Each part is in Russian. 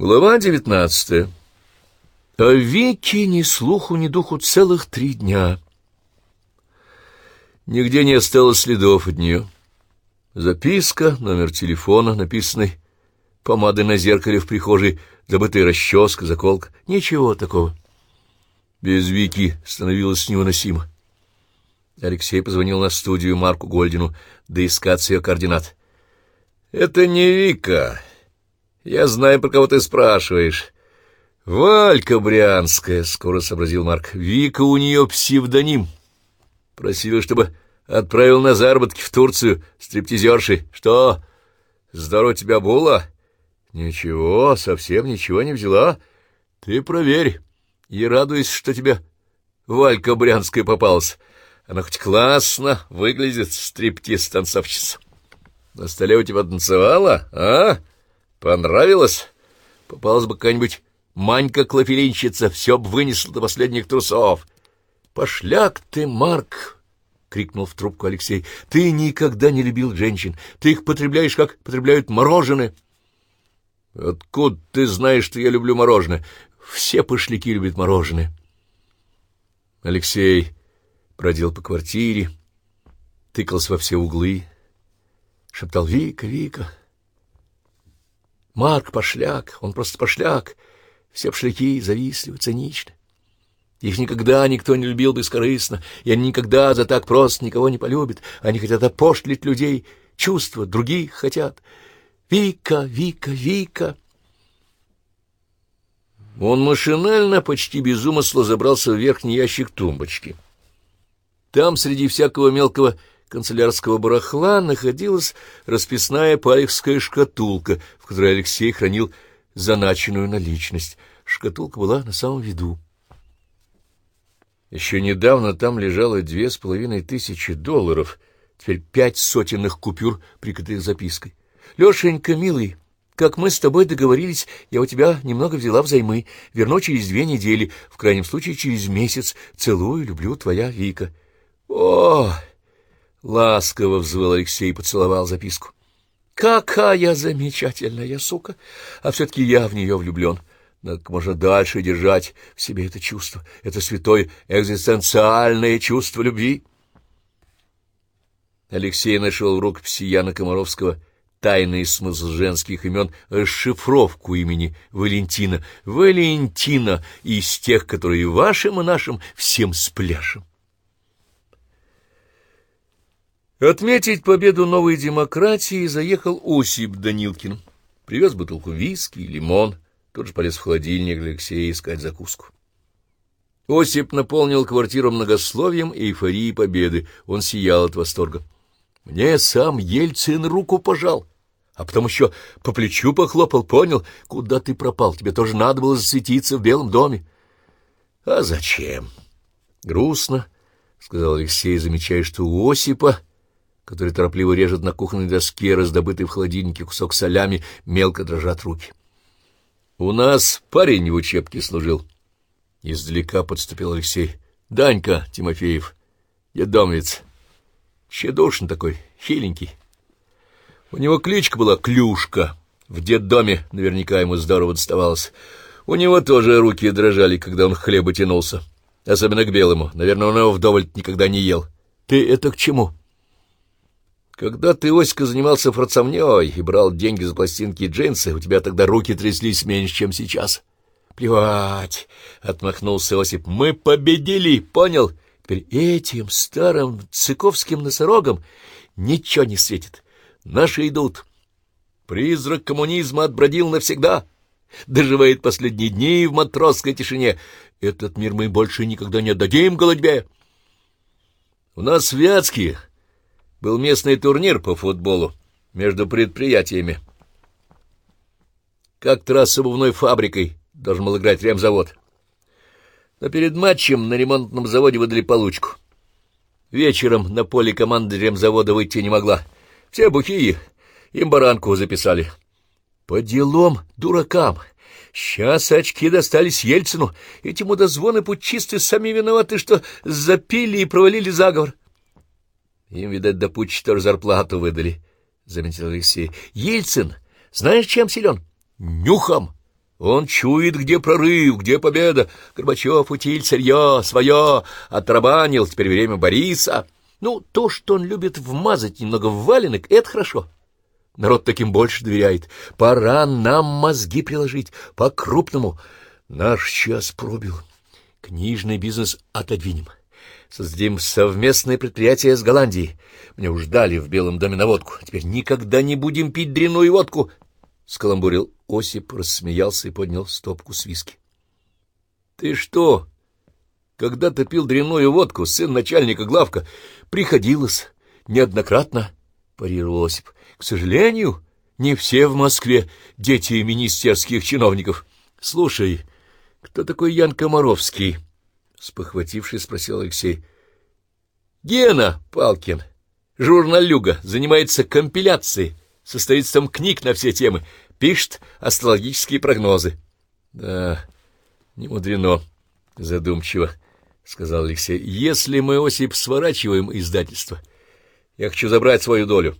Глава девятнадцатая. О Вике ни слуху, ни духу целых три дня. Нигде не осталось следов от нее. Записка, номер телефона, написанный помадой на зеркале в прихожей, забытая расческа, заколка. Ничего такого. Без Вики становилось невыносимо. Алексей позвонил на студию Марку Гольдину, доискаться ее координат. — Это не Вика. Я знаю, про кого ты спрашиваешь. Валька Брянская, — скоро сообразил Марк. Вика у нее псевдоним. Просила, чтобы отправил на заработки в Турцию стриптизерши. Что, здорово тебя было? Ничего, совсем ничего не взяла. Ты проверь и радуйся, что тебе Валька Брянская попалась. Она хоть классно выглядит, стриптиз-танцовщица. На столе у тебя танцевала, а? Понравилось? Попалась бы какая-нибудь Манька-клофелинщица, все б вынесла до последних трусов. Пошляк ты, Марк! — крикнул в трубку Алексей. — Ты никогда не любил женщин. Ты их потребляешь, как потребляют мороженое. — Откуда ты знаешь, что я люблю мороженое? Все пошляки любят мороженое. Алексей бродил по квартире, тыкался во все углы, шептал «Вика, Вика». Марк пошляк, он просто пошляк. Все пошляки завистливы, циничны. Их никогда никто не любил бескорыстно, и они никогда за так просто никого не полюбят. Они хотят опошлить людей, чувства других хотят. Вика, Вика, Вика. Он машинально, почти без умысла, забрался в верхний ящик тумбочки. Там, среди всякого мелкого канцелярского барахла находилась расписная палехская шкатулка, в которой Алексей хранил заначенную наличность. Шкатулка была на самом виду. Еще недавно там лежало две с половиной тысячи долларов, теперь пять сотенных купюр, прикрытых запиской. — Лешенька, милый, как мы с тобой договорились, я у тебя немного взяла взаймы. Верну через две недели, в крайнем случае через месяц. Целую, люблю, твоя Вика. — О! Ласково взвыл Алексей и поцеловал записку. Какая замечательная сука! А все-таки я в нее влюблен. Надо как можно дальше держать в себе это чувство, это святое экзистенциальное чувство любви. Алексей нашел в рукописи Яна Комаровского тайный смысл женских имен, расшифровку имени Валентина. Валентина из тех, которые вашим и нашим всем спляшем. Отметить победу новой демократии заехал Осип Данилкин. Привез бутылку виски, лимон, тут же полез в холодильник Алексея искать закуску. Осип наполнил квартиру многословием и эйфорией победы. Он сиял от восторга. Мне сам Ельцин руку пожал, а потом еще по плечу похлопал, понял, куда ты пропал, тебе тоже надо было засветиться в Белом доме. — А зачем? — Грустно, — сказал Алексей, замечая, что у Осипа который торопливо режет на кухонной доске, раздобытый в холодильнике кусок солями, мелко дрожат руки. — У нас парень в учебке служил. Издалека подступил Алексей. — Данька Тимофеев, едомец. Чедушный такой, хиленький. У него кличка была Клюшка. В детдоме наверняка ему здорово доставалось. У него тоже руки дрожали, когда он хлеба тянулся. Особенно к белому. Наверное, он его вдоволь никогда не ел. — Ты это к чему? — когда ты, Оська, занимался фрацовнёй и брал деньги за пластинки и джинсы, у тебя тогда руки тряслись меньше, чем сейчас. — Плевать! — отмахнулся Осип. — Мы победили, понял? Теперь этим старым цыковским носорогам ничего не светит. Наши идут. Призрак коммунизма отбродил навсегда. Доживает последние дни в матросской тишине. Этот мир мы больше никогда не отдадим голодьбе. У нас Вятские был местный турнир по футболу между предприятиями. Как-то раз с обувной фабрикой должен был играть ремзавод. Но перед матчем на ремонтном заводе выдали получку. Вечером на поле команды ремзавода выйти не могла. Все бухие, им баранку записали. По делам дуракам. Сейчас очки достались Ельцину. Эти мудозвоны путчисты сами виноваты, что запили и провалили заговор. Им, видать, до путча тоже зарплату выдали, — заметил Алексей. — Ельцин, знаешь, чем силен? — Нюхом. Он чует, где прорыв, где победа. Горбачев утиль сырье свое, отрабанил, теперь время Бориса. Ну, то, что он любит вмазать немного в валенок, это хорошо. Народ таким больше доверяет. Пора нам мозги приложить по-крупному. Наш час пробил. Книжный бизнес отодвинем. Создадим совместное предприятие с Голландией. Мне уж дали в Белом доме на водку. Теперь никогда не будем пить дрянную водку. Скаламбурил Осип, рассмеялся и поднял стопку с виски. — Ты что, когда-то пил дрянную водку, сын начальника главка? Приходилось неоднократно, — парировал Осип. — К сожалению, не все в Москве дети министерских чиновников. Слушай, кто такой Ян Комаровский? — спохватившись, спросил Алексей. — Гена Палкин, журналюга, занимается компиляцией, состоит там книг на все темы, пишет астрологические прогнозы. — Да, не мудрено, — задумчиво, — сказал Алексей. — Если мы, Осип, сворачиваем издательство, я хочу забрать свою долю.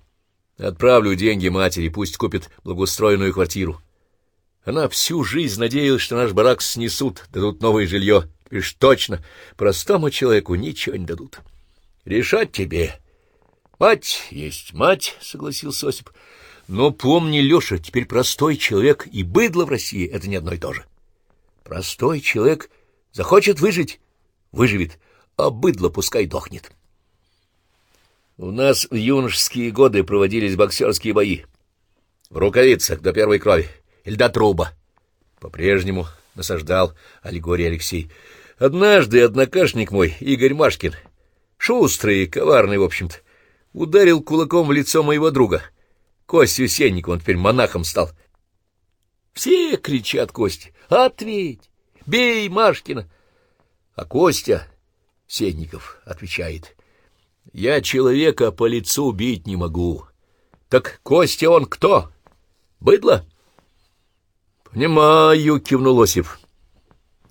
Отправлю деньги матери, пусть купит благоустроенную квартиру. Она всю жизнь надеялась, что наш барак снесут, дадут новое жилье. Ж точно, простому человеку ничего не дадут. Решать тебе. Мать есть мать, — согласился Осип. Но помни, Леша, теперь простой человек и быдло в России — это не одно и то же. Простой человек захочет выжить — выживет, а быдло пускай дохнет. У нас в юношеские годы проводились боксерские бои. В рукавицах до первой крови или до труба. По-прежнему насаждал аллегорий Алексей. Однажды однокашник мой, Игорь Машкин, шустрый и коварный, в общем-то, ударил кулаком в лицо моего друга — Костю Сенникова, он теперь монахом стал. Все кричат Косте, ответь, бей Машкина. А Костя Сенников отвечает, я человека по лицу бить не могу. Так Костя он кто? Быдло? Понимаю, кивнул Осип.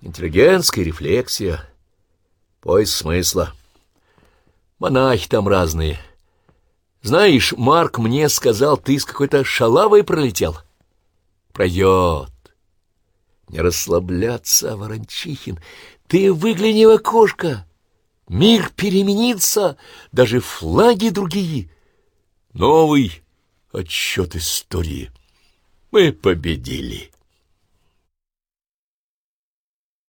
Интеллигентская рефлексия, поиск смысла. Монахи там разные — знаешь, Марк мне сказал, ты с какой-то шалавой пролетел. Пройдет. Не расслабляться, Ворончихин. Ты выгляни в окошко. Мир переменится, даже флаги другие. Новый отчет истории. Мы победили.